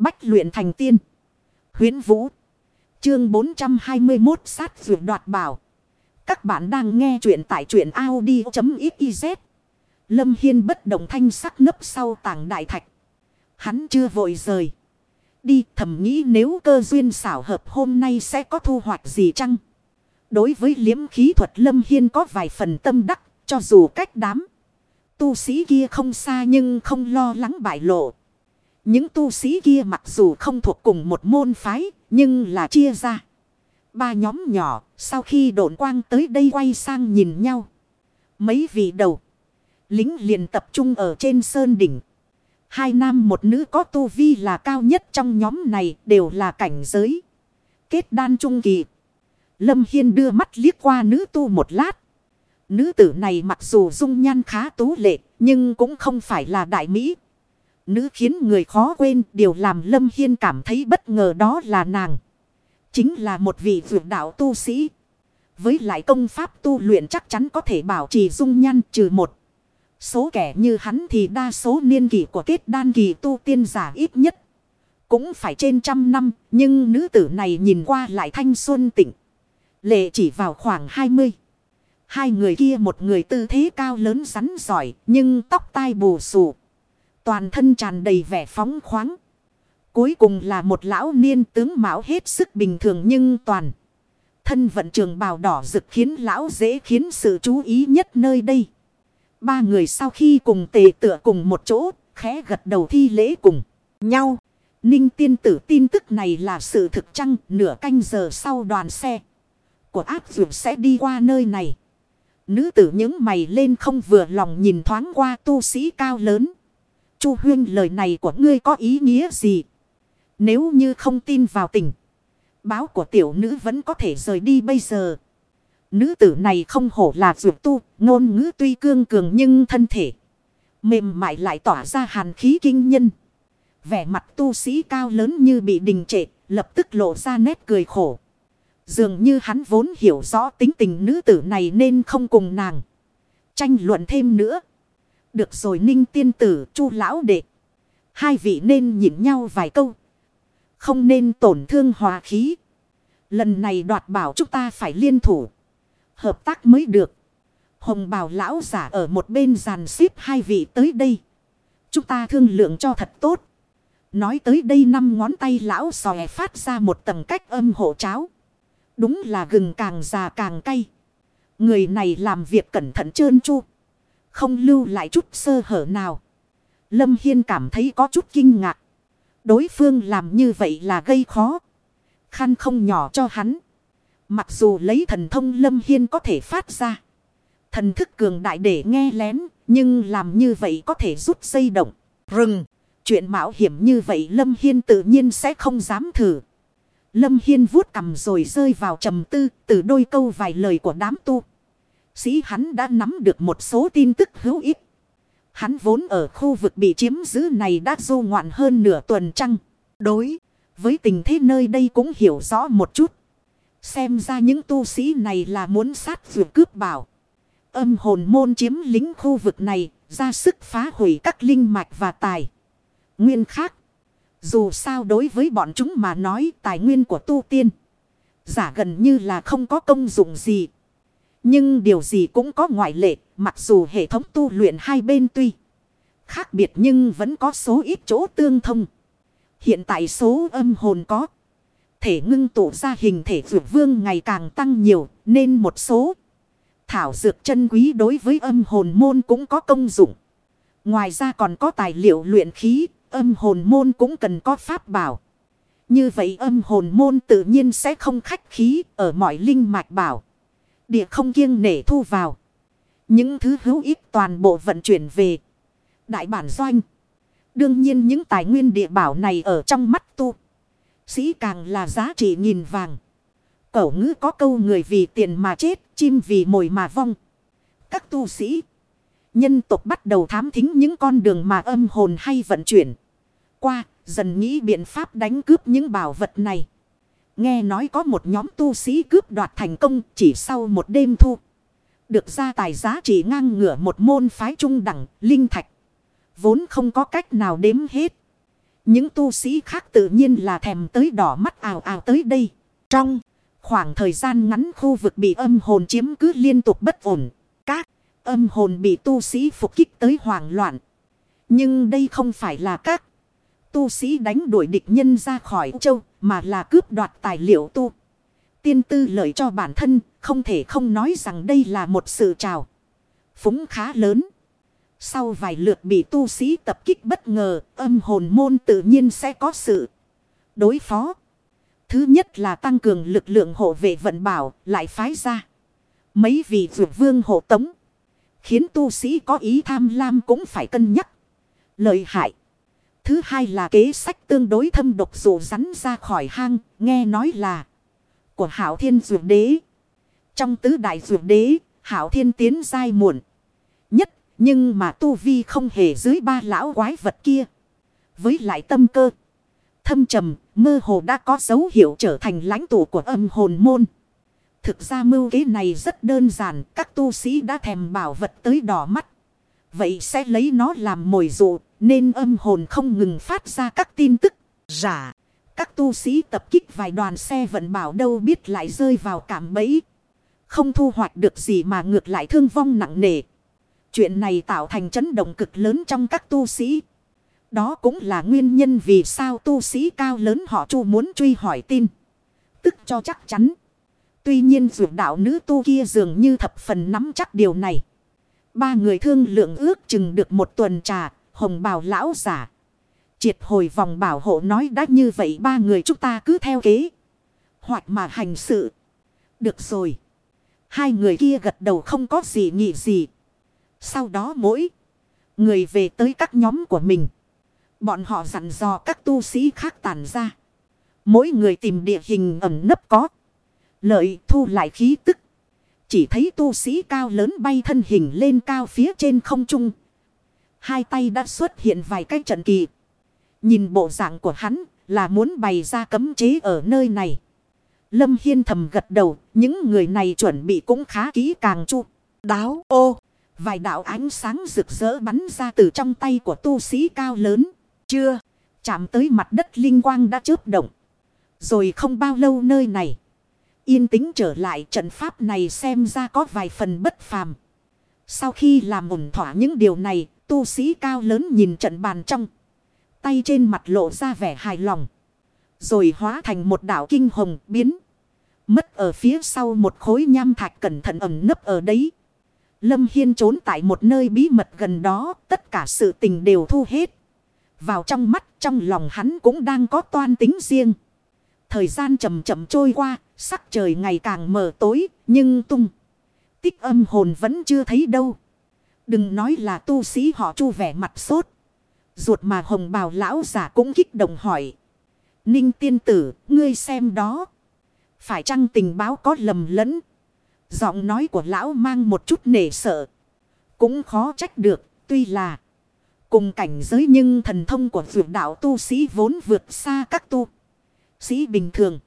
Bách luyện thành tiên. Huyến Vũ. Chương 421 sát vượt đoạt bảo. Các bạn đang nghe truyện tại truyện Audi.xyz. Lâm Hiên bất động thanh sắc nấp sau tảng đại thạch. Hắn chưa vội rời. Đi, thầm nghĩ nếu cơ duyên xảo hợp hôm nay sẽ có thu hoạch gì chăng? Đối với liếm khí thuật Lâm Hiên có vài phần tâm đắc, cho dù cách đám. Tu sĩ kia không xa nhưng không lo lắng bại lộ. Những tu sĩ kia mặc dù không thuộc cùng một môn phái, nhưng là chia ra. Ba nhóm nhỏ, sau khi độn quang tới đây quay sang nhìn nhau. Mấy vị đầu, lính liền tập trung ở trên sơn đỉnh. Hai nam một nữ có tu vi là cao nhất trong nhóm này đều là cảnh giới. Kết đan trung kỳ. Lâm Hiên đưa mắt liếc qua nữ tu một lát. Nữ tử này mặc dù dung nhan khá tú lệ, nhưng cũng không phải là đại mỹ. Nữ khiến người khó quên, điều làm Lâm Hiên cảm thấy bất ngờ đó là nàng. Chính là một vị vượt đạo tu sĩ. Với lại công pháp tu luyện chắc chắn có thể bảo trì dung nhan trừ một. Số kẻ như hắn thì đa số niên kỷ của kết đan kỳ tu tiên giả ít nhất. Cũng phải trên trăm năm, nhưng nữ tử này nhìn qua lại thanh xuân tịnh. Lệ chỉ vào khoảng 20. Hai người kia một người tư thế cao lớn rắn giỏi, nhưng tóc tai bù xù. Toàn thân tràn đầy vẻ phóng khoáng. Cuối cùng là một lão niên tướng mạo hết sức bình thường nhưng toàn. Thân vận trường bào đỏ rực khiến lão dễ khiến sự chú ý nhất nơi đây. Ba người sau khi cùng tề tựa cùng một chỗ, khẽ gật đầu thi lễ cùng nhau. Ninh tiên tử tin tức này là sự thực chăng nửa canh giờ sau đoàn xe của áp dụng sẽ đi qua nơi này. Nữ tử những mày lên không vừa lòng nhìn thoáng qua tu sĩ cao lớn. Chu huyên lời này của ngươi có ý nghĩa gì? Nếu như không tin vào tình. Báo của tiểu nữ vẫn có thể rời đi bây giờ. Nữ tử này không hổ là dược tu. Ngôn ngữ tuy cương cường nhưng thân thể. Mềm mại lại tỏa ra hàn khí kinh nhân. Vẻ mặt tu sĩ cao lớn như bị đình trệ. Lập tức lộ ra nét cười khổ. Dường như hắn vốn hiểu rõ tính tình nữ tử này nên không cùng nàng. Tranh luận thêm nữa. Được rồi ninh tiên tử, chu lão đệ. Hai vị nên nhìn nhau vài câu. Không nên tổn thương hòa khí. Lần này đoạt bảo chúng ta phải liên thủ. Hợp tác mới được. Hồng bảo lão giả ở một bên giàn xếp hai vị tới đây. Chúng ta thương lượng cho thật tốt. Nói tới đây năm ngón tay lão sòe phát ra một tầng cách âm hộ cháo. Đúng là gừng càng già càng cay. Người này làm việc cẩn thận trơn chu. Không lưu lại chút sơ hở nào. Lâm Hiên cảm thấy có chút kinh ngạc. Đối phương làm như vậy là gây khó. Khăn không nhỏ cho hắn. Mặc dù lấy thần thông Lâm Hiên có thể phát ra. Thần thức cường đại để nghe lén. Nhưng làm như vậy có thể rút dây động. Rừng. Chuyện mạo hiểm như vậy Lâm Hiên tự nhiên sẽ không dám thử. Lâm Hiên vuốt cầm rồi rơi vào trầm tư, từ đôi câu vài lời của đám tu. Sĩ hắn đã nắm được một số tin tức hữu ích. Hắn vốn ở khu vực bị chiếm giữ này đã du ngoạn hơn nửa tuần trăng. Đối với tình thế nơi đây cũng hiểu rõ một chút. Xem ra những tu sĩ này là muốn sát vượt cướp bảo. Âm hồn môn chiếm lính khu vực này, ra sức phá hủy các linh mạch và tài. Nguyên khác. Dù sao đối với bọn chúng mà nói, tài nguyên của tu tiên. Giả gần như là không có công dụng gì. Nhưng điều gì cũng có ngoại lệ. Mặc dù hệ thống tu luyện hai bên tuy khác biệt nhưng vẫn có số ít chỗ tương thông. Hiện tại số âm hồn có. Thể ngưng tụ ra hình thể dược vương ngày càng tăng nhiều, nên một số thảo dược chân quý đối với âm hồn môn cũng có công dụng. Ngoài ra còn có tài liệu luyện khí, âm hồn môn cũng cần có pháp bảo. Như vậy âm hồn môn tự nhiên sẽ không khách khí ở mọi linh mạch bảo. Địa không kiêng nể thu vào. Những thứ hữu ích toàn bộ vận chuyển về. Đại bản doanh. Đương nhiên những tài nguyên địa bảo này ở trong mắt tu. Sĩ càng là giá trị nghìn vàng. Cẩu ngữ có câu người vì tiền mà chết, chim vì mồi mà vong. Các tu sĩ Nhân tộc bắt đầu thám thính những con đường mà âm hồn hay vận chuyển. Qua, dần nghĩ biện pháp đánh cướp những bảo vật này. Nghe nói có một nhóm tu sĩ cướp đoạt thành công chỉ sau một đêm thu. Được ra tài giá trị ngang ngửa một môn phái trung đẳng, linh thạch. Vốn không có cách nào đếm hết. Những tu sĩ khác tự nhiên là thèm tới đỏ mắt ào ào tới đây. Trong khoảng thời gian ngắn khu vực bị âm hồn chiếm cứ liên tục bất ổn. Các âm hồn bị tu sĩ phục kích tới hoảng loạn. Nhưng đây không phải là các tu sĩ đánh đuổi địch nhân ra khỏi châu mà là cướp đoạt tài liệu tu. Tiên tư lợi cho bản thân không thể không nói rằng đây là một sự trào. Phúng khá lớn. Sau vài lượt bị tu sĩ tập kích bất ngờ, âm hồn môn tự nhiên sẽ có sự đối phó. Thứ nhất là tăng cường lực lượng hộ vệ vận bảo, lại phái ra. Mấy vị vượt vương hộ tống. Khiến tu sĩ có ý tham lam cũng phải cân nhắc. Lợi hại. Thứ hai là kế sách tương đối thâm độc dụ rắn ra khỏi hang, nghe nói là của hảo thiên dược đế. Trong tứ đại dược đế, hảo thiên tiến giai muộn. Nhất nhưng mà tu vi không hề dưới ba lão quái vật kia. Với lại tâm cơ. Thâm trầm, mơ hồ đã có dấu hiệu trở thành lãnh tụ của âm hồn môn. Thực ra mưu kế này rất đơn giản, các tu sĩ đã thèm bảo vật tới đỏ mắt. Vậy sẽ lấy nó làm mồi dụ, nên âm hồn không ngừng phát ra các tin tức giả. Các tu sĩ tập kích vài đoàn xe vận bảo đâu biết lại rơi vào cảm bẫy. Không thu hoạch được gì mà ngược lại thương vong nặng nề. Chuyện này tạo thành chấn động cực lớn trong các tu sĩ. Đó cũng là nguyên nhân vì sao tu sĩ cao lớn họ chu muốn truy hỏi tin. Tức cho chắc chắn. Tuy nhiên dù đạo nữ tu kia dường như thập phần nắm chắc điều này. Ba người thương lượng ước chừng được một tuần trà, hồng bào lão giả. Triệt hồi vòng bảo hộ nói đã như vậy ba người chúng ta cứ theo kế. Hoặc mà hành sự. Được rồi. Hai người kia gật đầu không có gì nghĩ gì. Sau đó mỗi người về tới các nhóm của mình. Bọn họ dặn dò các tu sĩ khác tàn ra. Mỗi người tìm địa hình ẩn nấp có. Lợi thu lại khí tức. Chỉ thấy tu sĩ cao lớn bay thân hình lên cao phía trên không trung. Hai tay đã xuất hiện vài cái trận kỳ. Nhìn bộ dạng của hắn là muốn bày ra cấm chế ở nơi này. Lâm Hiên thầm gật đầu, những người này chuẩn bị cũng khá kỹ càng chu. Đáo ô! Vài đạo ánh sáng rực rỡ bắn ra từ trong tay của tu sĩ cao lớn. Chưa, chạm tới mặt đất linh quang đã chớp động. Rồi không bao lâu nơi này. Yên tĩnh trở lại trận pháp này xem ra có vài phần bất phàm. Sau khi làm ổn thỏa những điều này, tu sĩ cao lớn nhìn trận bàn trong. Tay trên mặt lộ ra vẻ hài lòng. Rồi hóa thành một đảo kinh hồng biến. Mất ở phía sau một khối nham thạch cẩn thận ẩn nấp ở đấy. Lâm Hiên trốn tại một nơi bí mật gần đó, tất cả sự tình đều thu hết. Vào trong mắt, trong lòng hắn cũng đang có toan tính riêng. Thời gian chậm chậm trôi qua, sắc trời ngày càng mờ tối, nhưng tung. Tích âm hồn vẫn chưa thấy đâu. Đừng nói là tu sĩ họ chu vẻ mặt sốt. Ruột mà hồng bào lão giả cũng kích động hỏi. Ninh tiên tử, ngươi xem đó. Phải chăng tình báo có lầm lẫn? Giọng nói của lão mang một chút nể sợ. Cũng khó trách được, tuy là cùng cảnh giới nhưng thần thông của vượt đạo tu sĩ vốn vượt xa các tu sĩ bình thường.